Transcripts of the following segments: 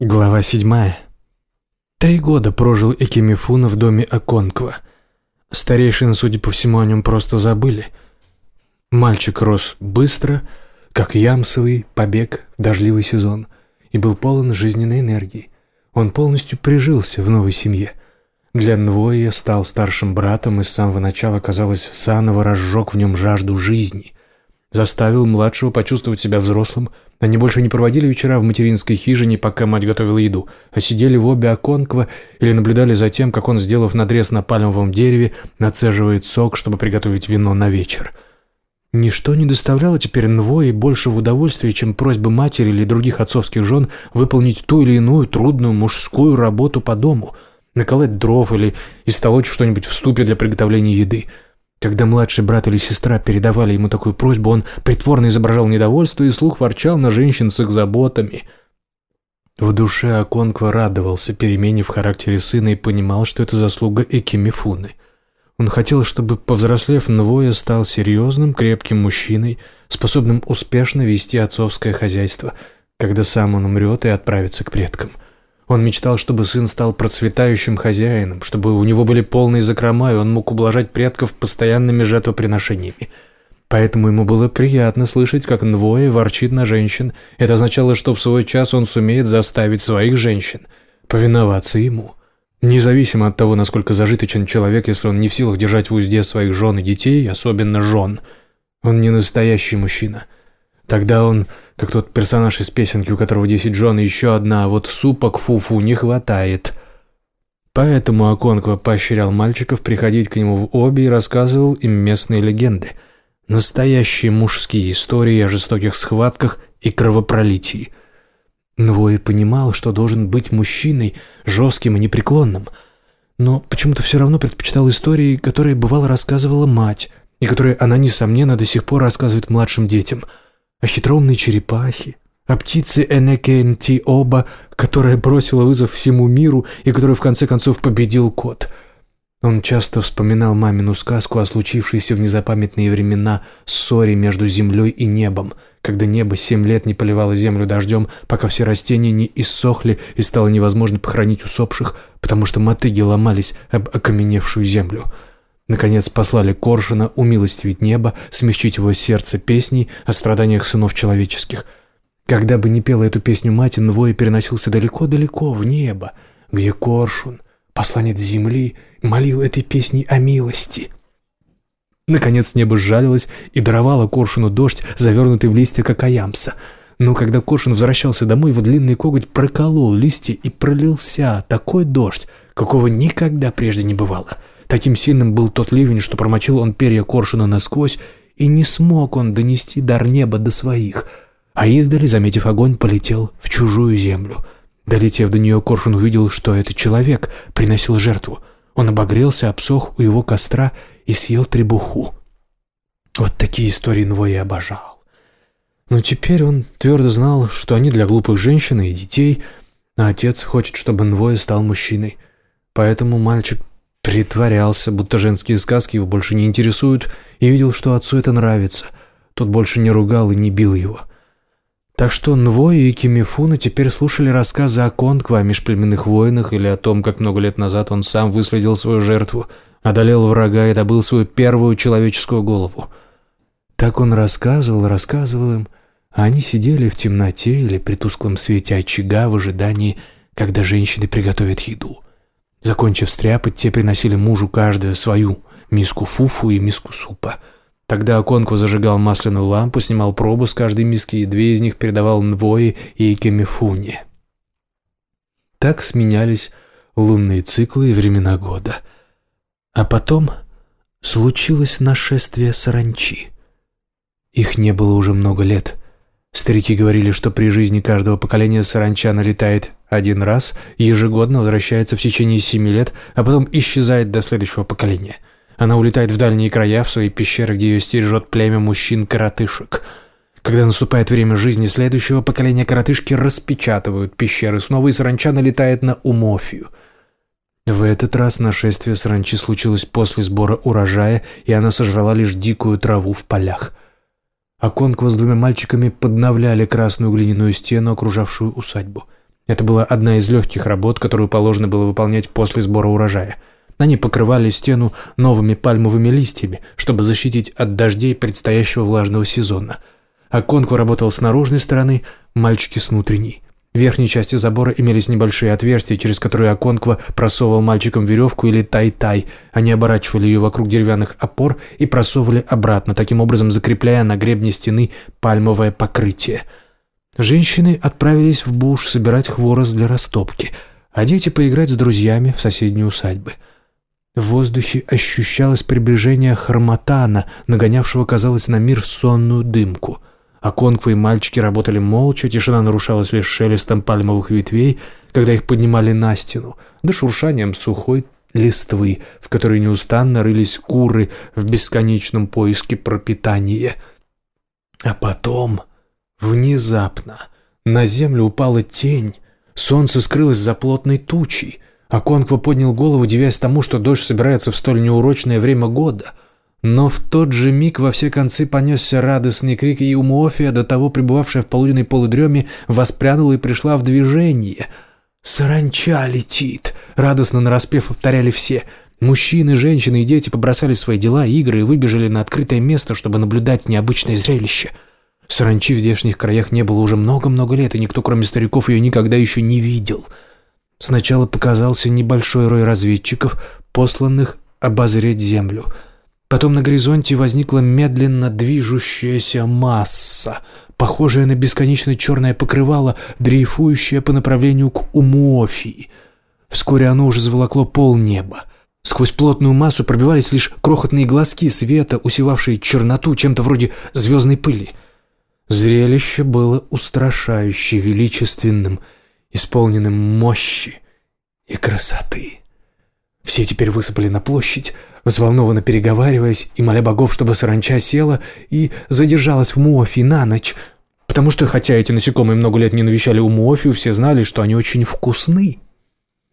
Глава седьмая. Три года прожил Экимифуна в доме Аконква. Старейшины, судя по всему, о нем просто забыли. Мальчик рос быстро, как ямсовый побег в дождливый сезон, и был полон жизненной энергии. Он полностью прижился в новой семье. Для Нвоя стал старшим братом и с самого начала, казалось, Санова разжег в нем жажду жизни. Заставил младшего почувствовать себя взрослым – они больше не проводили вечера в материнской хижине, пока мать готовила еду, а сидели в обе оконква или наблюдали за тем, как он, сделав надрез на пальмовом дереве, нацеживает сок, чтобы приготовить вино на вечер. Ничто не доставляло теперь Нвои большего удовольствия, чем просьба матери или других отцовских жен выполнить ту или иную трудную мужскую работу по дому, наколоть дров или истолочь что-нибудь в ступе для приготовления еды – когда младший брат или сестра передавали ему такую просьбу, он притворно изображал недовольство и слух ворчал на женщин с их заботами. В душе Аконква радовался перемене в характере сына и понимал, что это заслуга Экимифуны. Он хотел, чтобы, повзрослев, Нвоя стал серьезным, крепким мужчиной, способным успешно вести отцовское хозяйство, когда сам он умрет и отправится к предкам – он мечтал, чтобы сын стал процветающим хозяином, чтобы у него были полные закрома, и он мог ублажать предков постоянными жертвоприношениями. Поэтому ему было приятно слышать, как Нвоя ворчит на женщин. Это означало, что в свой час он сумеет заставить своих женщин повиноваться ему. Независимо от того, насколько зажиточен человек, если он не в силах держать в узде своих жен и детей, особенно жен, он не настоящий мужчина – Тогда он, как тот персонаж из песенки, у которого десять жен и еще одна, а вот супа к фуфу не хватает. Поэтому Аконква поощрял мальчиков приходить к нему в обе и рассказывал им местные легенды. Настоящие мужские истории о жестоких схватках и кровопролитии. Нвой понимал, что должен быть мужчиной, жестким и непреклонным. Но почему-то все равно предпочитал истории, которые бывало рассказывала мать, и которые она, несомненно, до сих пор рассказывает младшим детям – о хитроумной черепахе, о птице Энекенти Оба, которая бросила вызов всему миру и которую в конце концов победил кот. Он часто вспоминал мамину сказку о случившейся в незапамятные времена ссоре между землей и небом, когда небо семь лет не поливало землю дождем, пока все растения не иссохли и стало невозможно похоронить усопших, потому что мотыги ломались об окаменевшую землю – Наконец послали Коршуна умилостивить небо, смягчить его сердце песней о страданиях сынов человеческих. Когда бы не пела эту песню мать, Нвой переносился далеко-далеко в небо, где Коршун, посланец земли, молил этой песней о милости. Наконец небо сжалилось и даровало Коршуну дождь, завернутый в листья кокаямса. Но когда Коршун возвращался домой, его длинный коготь проколол листья и пролился такой дождь, какого никогда прежде не бывало — Таким сильным был тот ливень, что промочил он перья коршуна насквозь, и не смог он донести дар неба до своих, а издали, заметив огонь, полетел в чужую землю. Долетев до нее, коршун увидел, что это человек приносил жертву. Он обогрелся, обсох у его костра и съел требуху. Вот такие истории Нвой и обожал. Но теперь он твердо знал, что они для глупых женщин и детей, а отец хочет, чтобы Нвой стал мужчиной. Поэтому мальчик Притворялся, будто женские сказки его больше не интересуют, и видел, что отцу это нравится. Тот больше не ругал и не бил его. Так что Нвой и Кимифуна теперь слушали рассказы о Конква, о межплеменных войнах или о том, как много лет назад он сам выследил свою жертву, одолел врага и добыл свою первую человеческую голову. Так он рассказывал, рассказывал им, а они сидели в темноте или при тусклом свете очага в ожидании, когда женщины приготовят еду. Закончив стряпать, те приносили мужу каждую свою миску фуфу и миску супа. Тогда Оконко зажигал масляную лампу, снимал пробу с каждой миски, и две из них передавал Нвои и Кемифуне. Так сменялись лунные циклы и времена года. А потом случилось нашествие саранчи. Их не было уже много лет — Старики говорили, что при жизни каждого поколения саранча налетает один раз, ежегодно возвращается в течение семи лет, а потом исчезает до следующего поколения. Она улетает в дальние края, в свои пещеры, где ее стережет племя мужчин-коротышек. Когда наступает время жизни следующего поколения, коротышки распечатывают пещеры снова, и саранча налетает на Умофию. В этот раз нашествие саранчи случилось после сбора урожая, и она сожрала лишь дикую траву в полях – а Конква с двумя мальчиками подновляли красную глиняную стену, окружавшую усадьбу. Это была одна из легких работ, которую положено было выполнять после сбора урожая. Они покрывали стену новыми пальмовыми листьями, чтобы защитить от дождей предстоящего влажного сезона. А Конку работал с наружной стороны, мальчики с внутренней. В верхней части забора имелись небольшие отверстия, через которые Аконква просовывал мальчикам веревку или тай-тай. Они оборачивали ее вокруг деревянных опор и просовывали обратно, таким образом закрепляя на гребне стены пальмовое покрытие. Женщины отправились в буш собирать хворост для растопки, а дети поиграть с друзьями в соседней усадьбы. В воздухе ощущалось приближение хромотана, нагонявшего, казалось, на мир сонную дымку – а конквы и мальчики работали молча, тишина нарушалась лишь шелестом пальмовых ветвей, когда их поднимали на стену, да шуршанием сухой листвы, в которой неустанно рылись куры в бесконечном поиске пропитания. А потом, внезапно, на землю упала тень, солнце скрылось за плотной тучей, а Конква поднял голову, удивясь тому, что дождь собирается в столь неурочное время года — но в тот же миг во все концы понесся радостный крик, и Умофия, до того пребывавшая в полуденной полудреме, воспрянула и пришла в движение. «Саранча летит!» — радостно нараспев повторяли все. Мужчины, женщины и дети побросали свои дела, игры и выбежали на открытое место, чтобы наблюдать необычное зрелище. Саранчи в здешних краях не было уже много-много лет, и никто, кроме стариков, ее никогда еще не видел. Сначала показался небольшой рой разведчиков, посланных обозреть землю — Потом на горизонте возникла медленно движущаяся масса, похожая на бесконечно черное покрывало, дрейфующее по направлению к Умуофии. Вскоре оно уже заволокло полнеба. Сквозь плотную массу пробивались лишь крохотные глазки света, усевавшие черноту чем-то вроде звездной пыли. Зрелище было устрашающе величественным, исполненным мощи и красоты. Все теперь высыпали на площадь, взволнованно переговариваясь и моля богов, чтобы саранча села и задержалась в Муофи на ночь. Потому что, хотя эти насекомые много лет не навещали у Муофию, все знали, что они очень вкусны.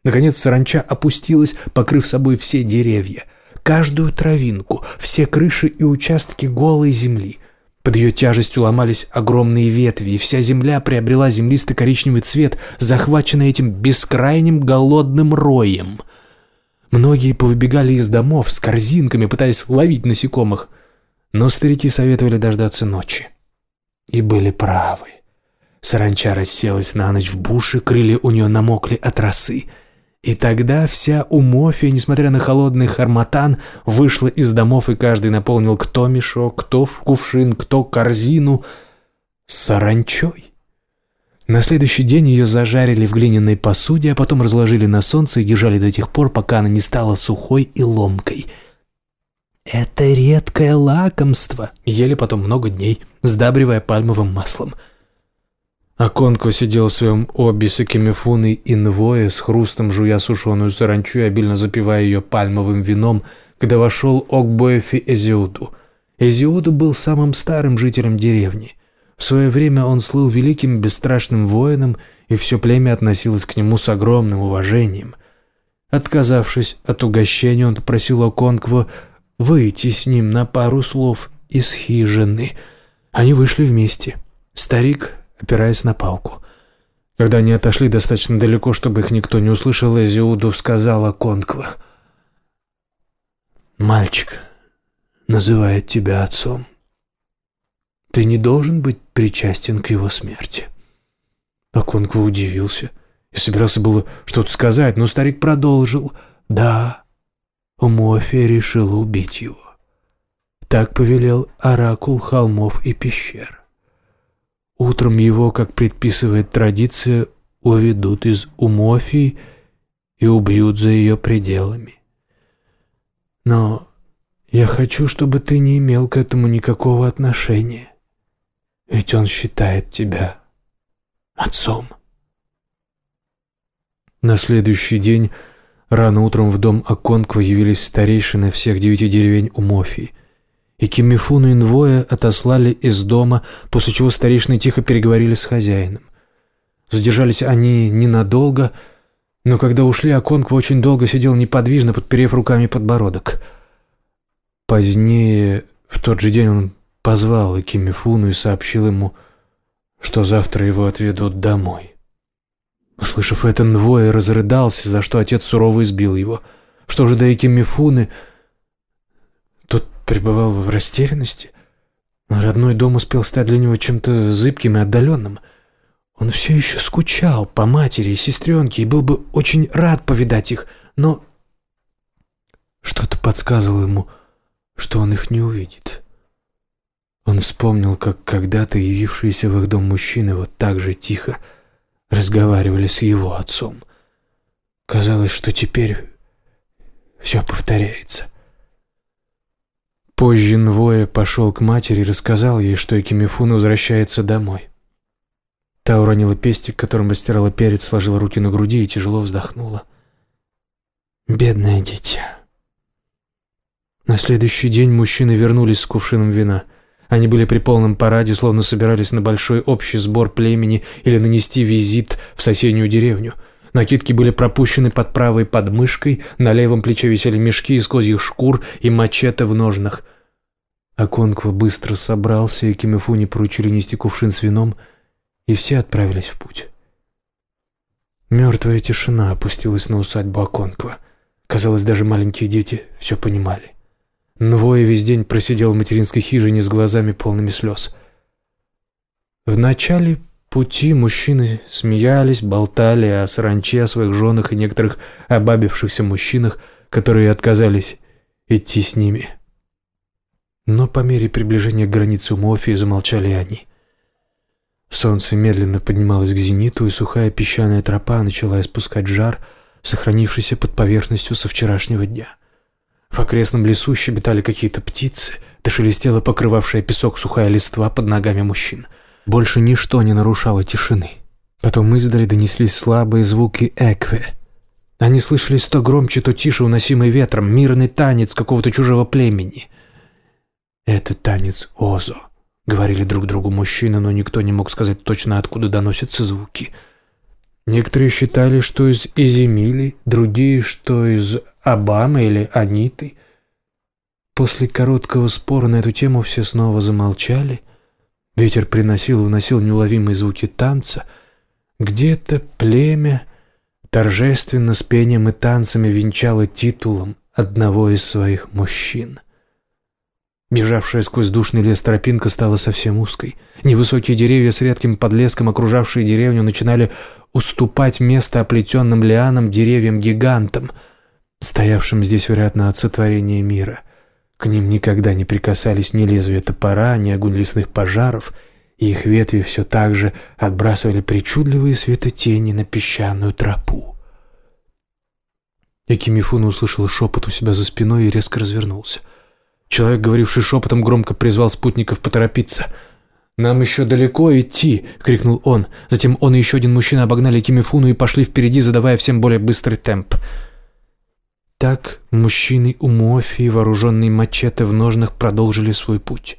Наконец саранча опустилась, покрыв собой все деревья, каждую травинку, все крыши и участки голой земли. Под ее тяжестью ломались огромные ветви, и вся земля приобрела землисто-коричневый цвет, захваченный этим бескрайним голодным роем — Многие повыбегали из домов с корзинками, пытаясь ловить насекомых. Но старики советовали дождаться ночи. И были правы. Саранча расселась на ночь в буше, крылья у нее намокли от росы. И тогда вся умофия, несмотря на холодный харматан, вышла из домов, и каждый наполнил кто мешок, кто в кувшин, кто корзину саранчой. На следующий день ее зажарили в глиняной посуде, а потом разложили на солнце и держали до тех пор, пока она не стала сухой и ломкой. «Это редкое лакомство», — ели потом много дней, сдабривая пальмовым маслом. Аконко сидел в своем обе с Акимифуной и Нвое, с хрустом жуя сушеную саранчу и обильно запивая ее пальмовым вином, когда вошел Окбоэфи Эзиуду. Эзиуду был самым старым жителем деревни — в свое время он слыл великим бесстрашным воином, и все племя относилось к нему с огромным уважением. Отказавшись от угощения, он попросил Оконква выйти с ним на пару слов из хижины. Они вышли вместе. Старик, опираясь на палку. Когда они отошли достаточно далеко, чтобы их никто не услышал, Эзиуду сказала Конква. «Мальчик называет тебя отцом. Ты не должен быть причастен к его смерти». Аконква удивился и собирался было что-то сказать, но старик продолжил. «Да, Мофия решила убить его. Так повелел оракул холмов и пещер. Утром его, как предписывает традиция, уведут из Умофии и убьют за ее пределами. Но я хочу, чтобы ты не имел к этому никакого отношения. Ведь он считает тебя отцом. На следующий день рано утром в дом Аконква явились старейшины всех девяти деревень у Мофии. И Кимифуну и Нвоя отослали из дома, после чего старейшины тихо переговорили с хозяином. Задержались они ненадолго, но когда ушли, Аконква очень долго сидел неподвижно, подперев руками подбородок. Позднее, в тот же день он позвал Акимифуну и сообщил ему, что завтра его отведут домой. Услышав это, Нвоя разрыдался, за что отец сурово избил его. Что же до Экимифуны? Тот пребывал в растерянности. Родной дом успел стать для него чем-то зыбким и отдаленным. Он все еще скучал по матери и сестренке и был бы очень рад повидать их, но что-то подсказывало ему, что он их не увидит. Он вспомнил, как когда-то явившиеся в их дом мужчины вот так же тихо разговаривали с его отцом. Казалось, что теперь все повторяется. Позже Нвоя пошел к матери и рассказал ей, что Экимифун возвращается домой. Та уронила пестик, которым растирала перец, сложила руки на груди и тяжело вздохнула. «Бедное дитя». На следующий день мужчины вернулись с кувшином вина. Они были при полном параде, словно собирались на большой общий сбор племени или нанести визит в соседнюю деревню. Накидки были пропущены под правой подмышкой, на левом плече висели мешки из козьих шкур и мачете в ножнах. Аконква быстро собрался, и Кимифуни поручили нести кувшин с вином, и все отправились в путь. Мертвая тишина опустилась на усадьбу Аконква. Казалось, даже маленькие дети все понимали. Нвоя весь день просидел в материнской хижине с глазами полными слез. В начале пути мужчины смеялись, болтали о саранче, о своих женах и некоторых обабившихся мужчинах, которые отказались идти с ними. Но по мере приближения к границе Умофии замолчали они. Солнце медленно поднималось к зениту, и сухая песчаная тропа начала испускать жар, сохранившийся под поверхностью со вчерашнего дня. В окрестном лесу щебетали какие-то птицы, да шелестела покрывавшая песок сухая листва под ногами мужчин. Больше ничто не нарушало тишины. Потом издали донеслись слабые звуки экве. Они слышались то громче, то тише, уносимый ветром, мирный танец какого-то чужого племени. «Это танец Озо», — говорили друг другу мужчины, но никто не мог сказать точно, откуда доносятся звуки — Некоторые считали, что из Иземили, другие, что из Обамы или Аниты. После короткого спора на эту тему все снова замолчали. Ветер приносил и уносил неуловимые звуки танца. Где-то племя торжественно с пением и танцами венчало титулом одного из своих мужчин. Бежавшая сквозь душный лес тропинка стала совсем узкой. Невысокие деревья с редким подлеском, окружавшие деревню, начинали уступать место оплетенным лианам деревьям-гигантам, стоявшим здесь, вероятно, от сотворения мира. К ним никогда не прикасались ни лезвия топора, ни огонь лесных пожаров, и их ветви все так же отбрасывали причудливые светотени на песчаную тропу. Якимифуна услышал шепот у себя за спиной и резко развернулся. Человек, говоривший шепотом, громко призвал спутников поторопиться — «Нам еще далеко идти!» — крикнул он. Затем он и еще один мужчина обогнали Кимифуну и пошли впереди, задавая всем более быстрый темп. Так мужчины у Мофии, вооруженные мачете в ножнах, продолжили свой путь.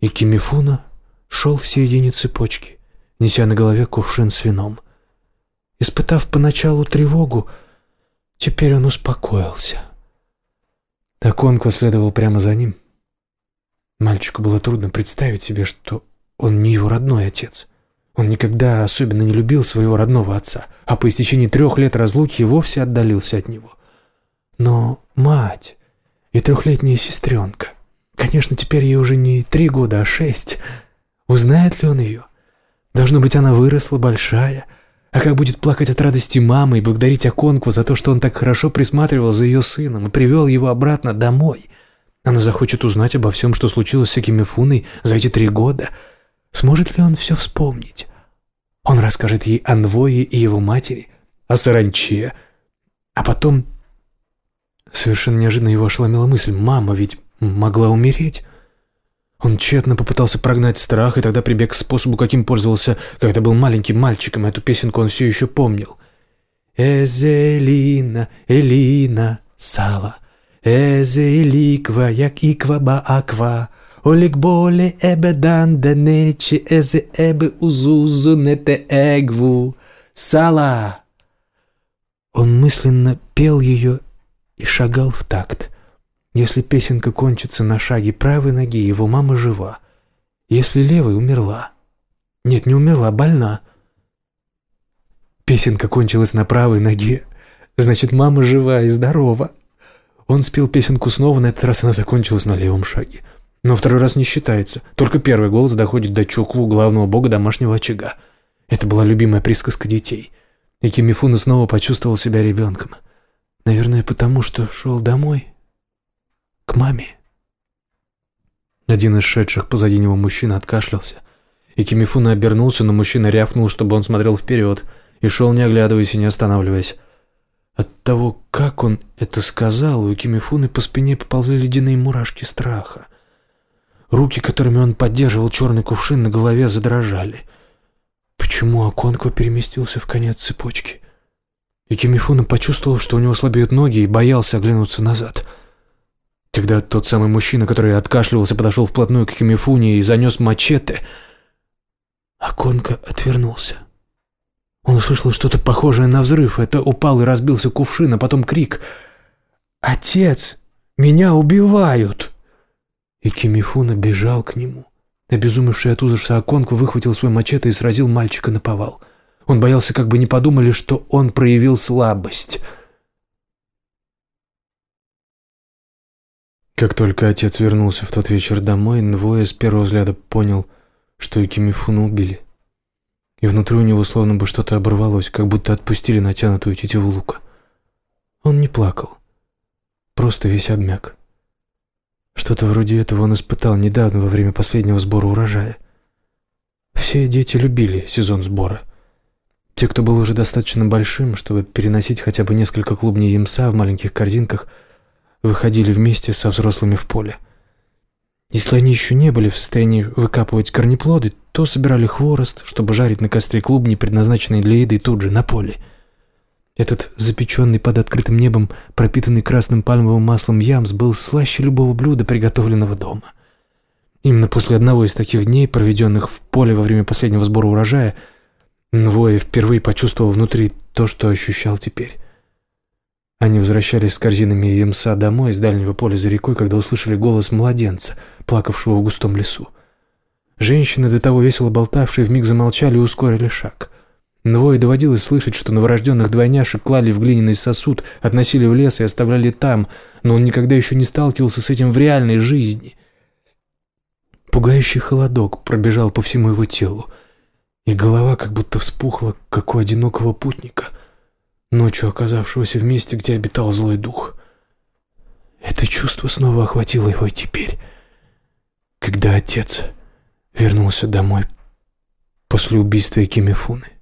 И Кимифуна шел в середине цепочки, неся на голове кувшин с вином. Испытав поначалу тревогу, теперь он успокоился. Аконква следовал прямо за ним — Мальчику было трудно представить себе, что он не его родной отец. Он никогда особенно не любил своего родного отца, а по истечении трех лет разлуки вовсе отдалился от него. Но мать и трехлетняя сестренка, конечно, теперь ей уже не три года, а шесть, узнает ли он ее? Должно быть, она выросла большая, а как будет плакать от радости мамы и благодарить Аконкву за то, что он так хорошо присматривал за ее сыном и привел его обратно домой — она захочет узнать обо всем, что случилось с Акимифуной за эти три года. Сможет ли он все вспомнить? Он расскажет ей о Нвое и его матери, о Саранче. А потом... Совершенно неожиданно его ошеломила мысль. Мама ведь могла умереть. Он тщетно попытался прогнать страх, и тогда прибег к способу, каким пользовался, когда был маленьким мальчиком. Эту песенку он все еще помнил. «Эзелина, Элина, Сала». Эзе іліква, як іква аква, Олік боле ебе дан денечи, эзе эбе узузу нете эгву. Сала! Он мысленно пел ее и шагал в такт. Если песенка кончится на шаге правой ноги, его мама жива. Если левой умерла. Нет, не умерла, больна. Песенка кончилась на правой ноге. Значит, мама жива и здорова. Он спел песенку снова, на этот раз она закончилась на левом шаге. Но второй раз не считается. Только первый голос доходит до Чукву, главного бога домашнего очага. Это была любимая присказка детей. И Кимифуна снова почувствовал себя ребенком. Наверное, потому что шел домой. К маме. Один из шедших позади него мужчин откашлялся. И Кимифуна обернулся, но мужчина рявкнул, чтобы он смотрел вперед, и шел, не оглядываясь и не останавливаясь. От того, как он это сказал, у Кимифуны по спине поползли ледяные мурашки страха. Руки, которыми он поддерживал черный кувшин на голове, задрожали. Почему Аконква переместился в конец цепочки? И Кимифуна почувствовал, что у него слабеют ноги, и боялся оглянуться назад. Когда тот самый мужчина, который откашливался, подошел вплотную к Кимифуне и занес мачете, Аконка отвернулся. Он услышал что-то похожее на взрыв. Это упал и разбился кувшин, а потом крик «Отец! Меня убивают!» И Кимифуна бежал к нему. Обезумевший от ужаса Аконку выхватил свой мачете и сразил мальчика на повал. Он боялся, как бы не подумали, что он проявил слабость. Как только отец вернулся в тот вечер домой, Нвоя с первого взгляда понял, что и Кимифуна убили. И внутри у него словно бы что-то оборвалось, как будто отпустили натянутую тетиву лука. Он не плакал, просто весь обмяк. Что-то вроде этого он испытал недавно во время последнего сбора урожая. Все дети любили сезон сбора. Те, кто был уже достаточно большим, чтобы переносить хотя бы несколько клубней ямса в маленьких корзинках, выходили вместе со взрослыми в поле. Если они еще не были в состоянии выкапывать корнеплоды, то собирали хворост, чтобы жарить на костре клубни, предназначенные для еды тут же, на поле – этот запеченный под открытым небом, пропитанный красным пальмовым маслом ямс был слаще любого блюда, приготовленного дома. Именно после одного из таких дней, проведенных в поле во время последнего сбора урожая, Нвоя впервые почувствовал внутри то, что ощущал теперь. Они возвращались с корзинами ямса домой из дальнего поля за рекой, когда услышали голос младенца, плакавшего в густом лесу. Женщины, до того весело болтавшие, вмиг замолчали и ускорили шаг. Двое доводилось слышать, что новорожденных двойняшек клали в глиняный сосуд, относили в лес и оставляли там, но он никогда еще не сталкивался с этим в реальной жизни. Пугающий холодок пробежал по всему его телу, и голова как будто вспухла, как у одинокого путника, ночью оказавшегося в месте, где обитал злой дух. Это чувство снова охватило его теперь, когда отец вернулся домой после убийства Кимифуны.